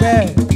Bad.